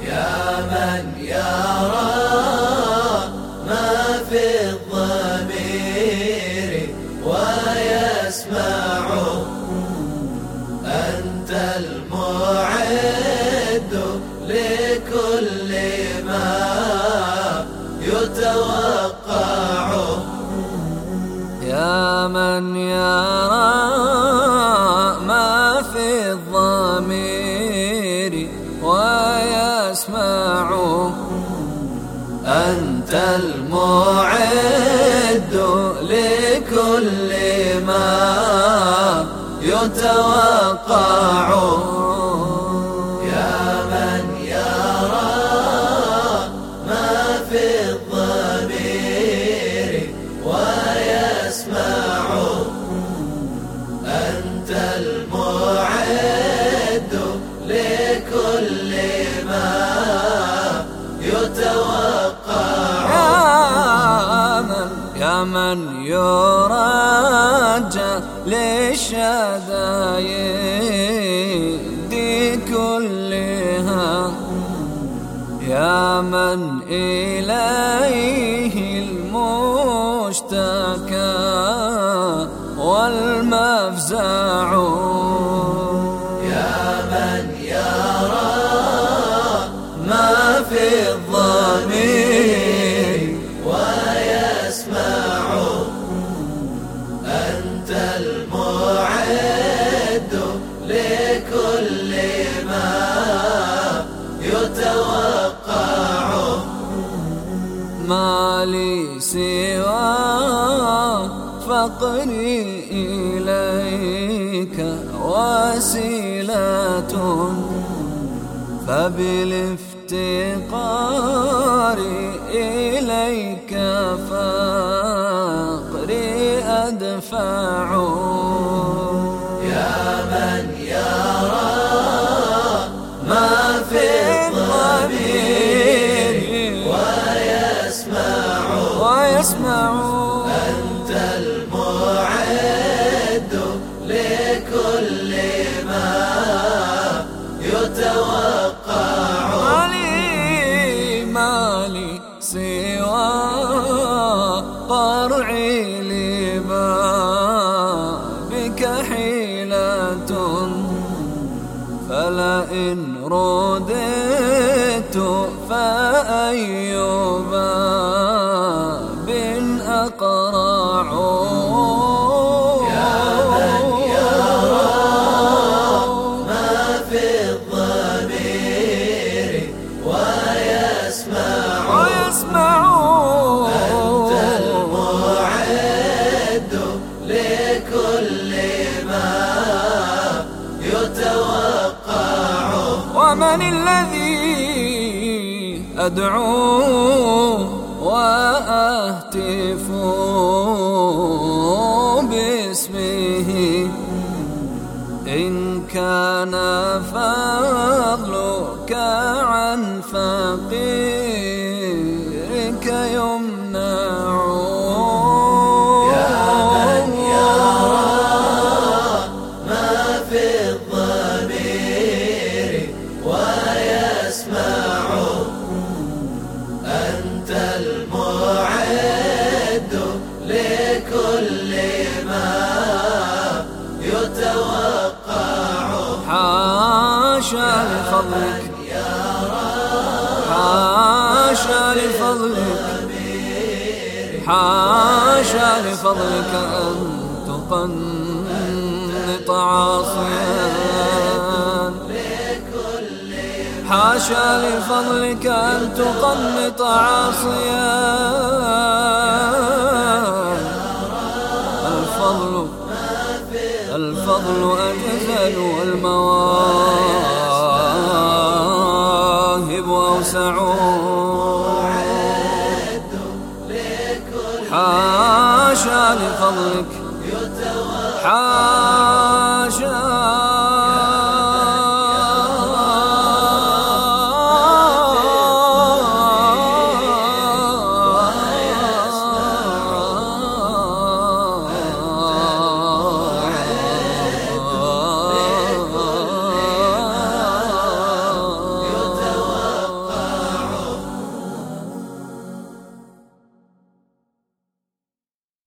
يا من يرى ما في الضمير ويسمعه أنت المعد لكل ما يتوقعه يا من يرى ما في الضمير ويسمعه أنت المعد لكل ما يتوقعه يا من يرجى للشدايد كلها. يا من إليه المشتكى والمفزع. ويسمعه أنت المعد لكل ما يتوقعه ما لي سوى فقري إليك وسيلة فبالافتقار إليك فقري مالي سوى قرعي لما بك حيلة. فلئن رددت فأي باب أقرع. ما ومن الذي أدعو وأهتف باسمه. إن كان فضلك عن فقيرك يمنع. لفضلك حاشا لفضلك. حاشا لفضلك أن تقنط عاصيا. حاشا لفضلك أن تقنط عاصيا. الفضل الفضل أجزل والمواهب يوسعون حاشا لفضلك حاشا